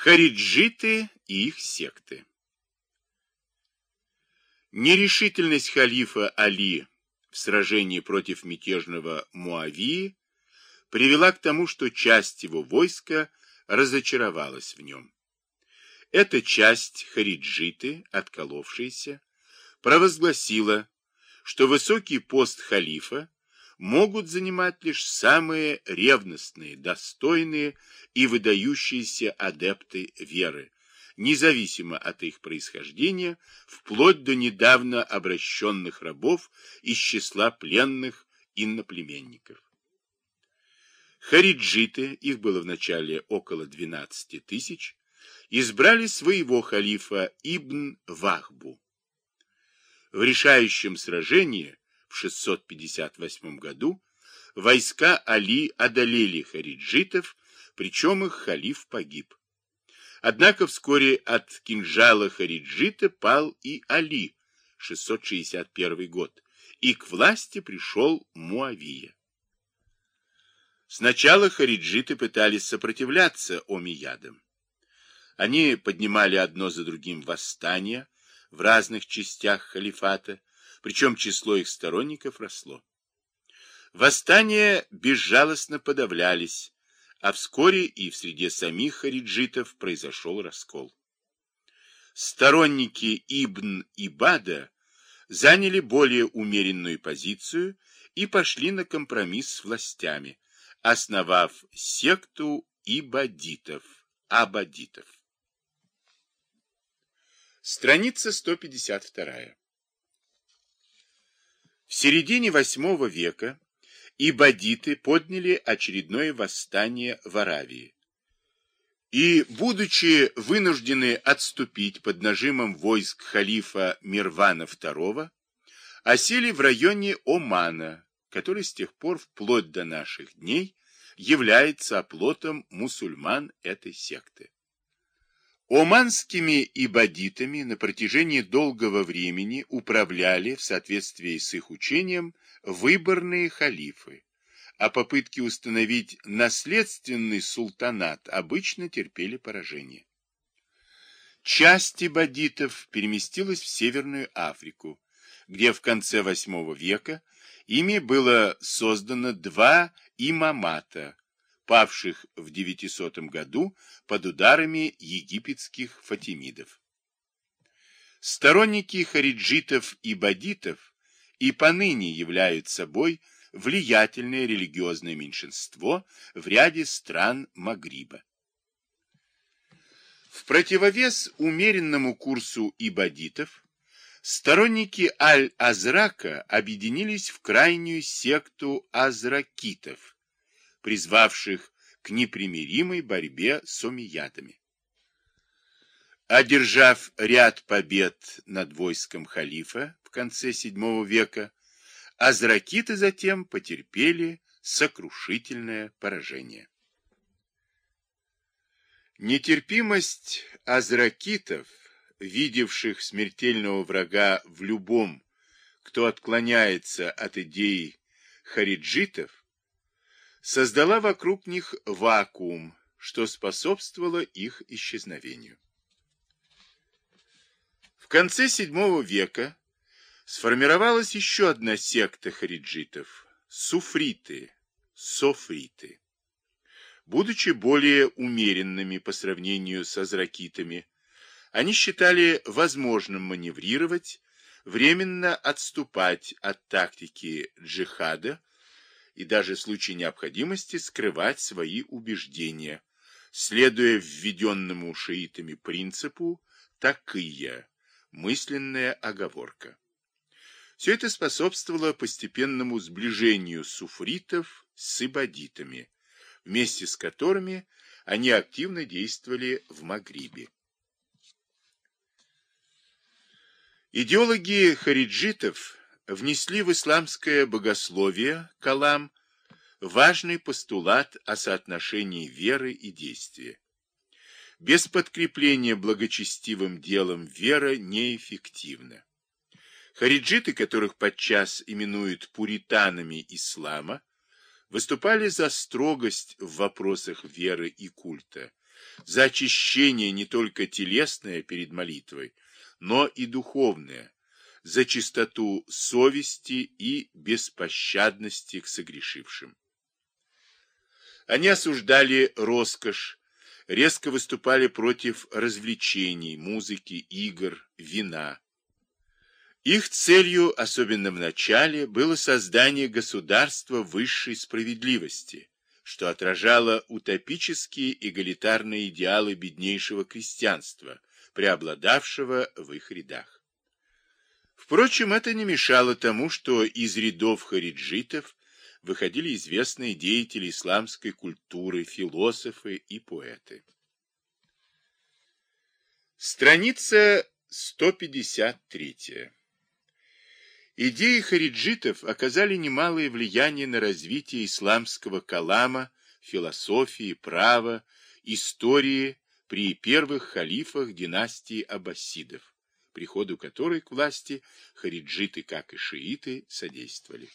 Хариджиты и их секты. Нерешительность халифа Али в сражении против мятежного Муавии привела к тому, что часть его войска разочаровалась в нем. Эта часть хариджиты, отколовшаяся, провозгласила, что высокий пост халифа могут занимать лишь самые ревностные, достойные и выдающиеся адепты веры, независимо от их происхождения, вплоть до недавно обращенных рабов из числа пленных инноплеменников. Хариджиты, их было вначале около 12 тысяч, избрали своего халифа Ибн Вахбу. В решающем сражении в 658 году войска Али одолели хариджитов, причем их халиф погиб. Однако вскоре от кинжала хариджита пал и Али, 661 год, и к власти пришел Муавия. Сначала хариджиты пытались сопротивляться омиядам. Они поднимали одно за другим восстания в разных частях халифата, причем число их сторонников росло. Восстания безжалостно подавлялись, а вскоре и в среде самих хариджитов произошел раскол. Сторонники Ибн Ибада заняли более умеренную позицию и пошли на компромисс с властями, основав секту ибадитов, абадитов. Страница 152. В середине VIII века ибадиты подняли очередное восстание в Аравии. И, будучи вынуждены отступить под нажимом войск халифа Мирвана II, осели в районе Омана, который с тех пор вплоть до наших дней является оплотом мусульман этой секты. Оманскими ибадитами на протяжении долгого времени управляли, в соответствии с их учением, выборные халифы, а попытки установить наследственный султанат обычно терпели поражение. Часть ибадитов переместилась в Северную Африку, где в конце VIII века ими было создано два имамата, павших в 900 году под ударами египетских фатимидов. Сторонники хариджитов и бадитов и поныне являются собой влиятельное религиозное меньшинство в ряде стран Магриба. В противовес умеренному курсу ибадитов, сторонники Аль-Азрака объединились в крайнюю секту азракитов, призвавших к непримиримой борьбе с омиядами. Одержав ряд побед над войском халифа в конце VII века, азракиты затем потерпели сокрушительное поражение. Нетерпимость азракитов, видевших смертельного врага в любом, кто отклоняется от идей хариджитов, создала вокруг них вакуум, что способствовало их исчезновению. В конце VII века сформировалась еще одна секта хариджитов – суфриты, софриты. Будучи более умеренными по сравнению с азракитами, они считали возможным маневрировать, временно отступать от тактики джихада и даже в случае необходимости скрывать свои убеждения, следуя введенному шиитами принципу «такия» – мысленная оговорка. Все это способствовало постепенному сближению суфритов с ибадитами, вместе с которыми они активно действовали в Магрибе. Идеологи хариджитов внесли в исламское богословие калам важный постулат о соотношении веры и действия. Без подкрепления благочестивым делом вера неэффективна. Хариджиты, которых подчас именуют пуританами ислама, выступали за строгость в вопросах веры и культа, за очищение не только телесное перед молитвой, но и духовное, за чистоту совести и беспощадности к согрешившим. Они осуждали роскошь, резко выступали против развлечений, музыки, игр, вина. Их целью, особенно в начале, было создание государства высшей справедливости, что отражало утопические эгалитарные идеалы беднейшего крестьянства, преобладавшего в их рядах. Впрочем, это не мешало тому, что из рядов хариджитов выходили известные деятели исламской культуры, философы и поэты. Страница 153. Идеи хариджитов оказали немалое влияние на развитие исламского калама, философии, права, истории при первых халифах династии аббасидов, приходу которой к власти хариджиты, как и шииты, содействовали.